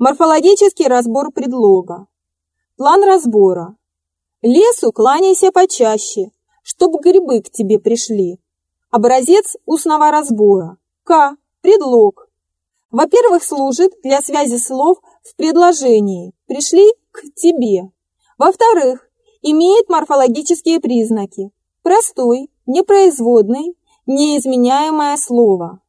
Морфологический разбор предлога. План разбора. Лесу кланяйся почаще, чтоб грибы к тебе пришли. Образец устного разбора. К. Предлог. Во-первых, служит для связи слов в предложении «пришли к тебе». Во-вторых, имеет морфологические признаки. Простой, непроизводный, неизменяемое слово.